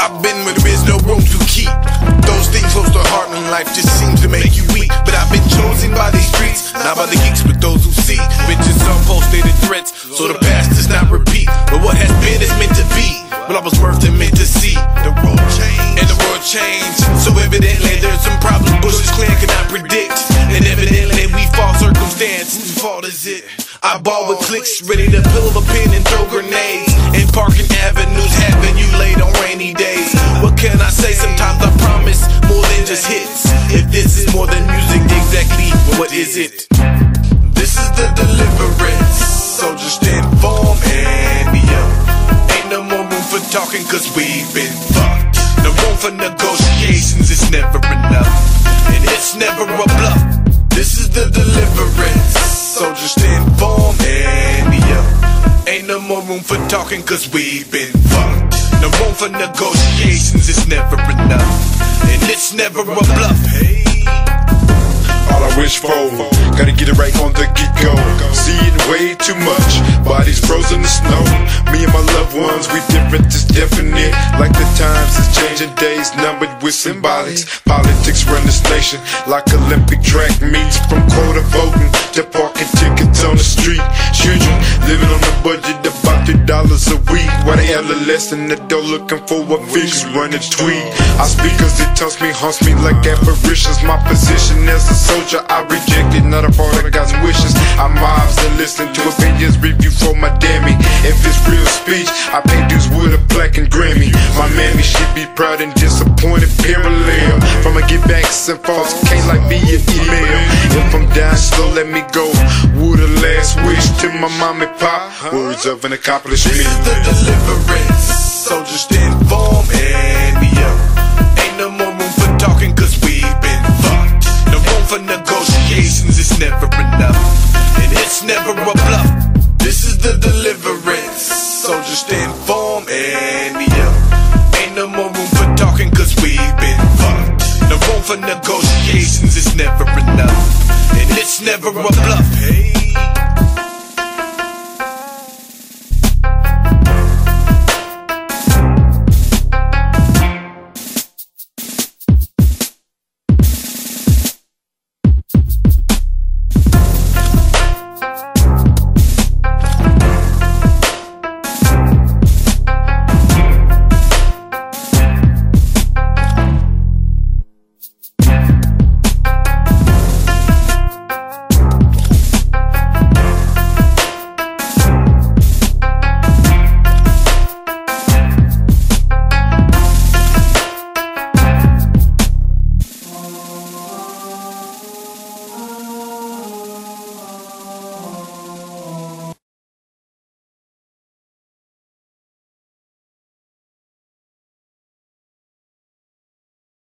I've been where there is no room to keep. Those things close to heart when life just seems to make you weak. But I've been chosen by these streets, not by the geeks, but those who see. Bitches some posted threats, so the past does not repeat. But what has been is meant to be. Well, I was worth and meant to see. The world changed, and the world changed. So evidently there's some problems Bush's clan cannot predict. And evidently we fall circumstance. Whose fault is it? I ball with clicks, ready to pull up a pin and throw grenades. What is it? This is the deliverance. So just inform and yeah. Ain't no more room for talking, cause we've been fucked. No room for negotiations, it's never enough. And it's never a bluff. This is the deliverance. So just inform and yeah. Ain't no more room for talking, cause we've been fucked. No room for negotiations, it's never enough. And it's never a bluff. For, gotta get it right on the get go. Seeing way too much, bodies frozen in snow. Me and my loved ones, we different, it's definite. Like the times is changing, days numbered with symbolics. Politics run this nation like Olympic track meets. From quota voting to parking tickets on the street. Children living on a week. While they adolescent adult looking for a fix, running tweet. I speak cause it tells me, haunts me like apparitions. My position as a soldier, I rejected, not a part of God's wishes. I mobs and listen to opinions, review for my Demi. If it's real speech, I pay dues with a black and Grammy. My mammy should be proud and disappointed, parallel. From a get back and false, can't like me an email. If I'm down slow, let me go. Would a last my mom and pop. Words of an accomplishment. This is the deliverance. So just inform and yeah. Ain't no more room for talking cause we've been fucked. No room for negotiations, it's never enough. And it's never a bluff. This is the deliverance. So just inform and yeah. Ain't no more room for talking cause we've been fucked. No room for negotiations, it's never enough. And it's never a bluff.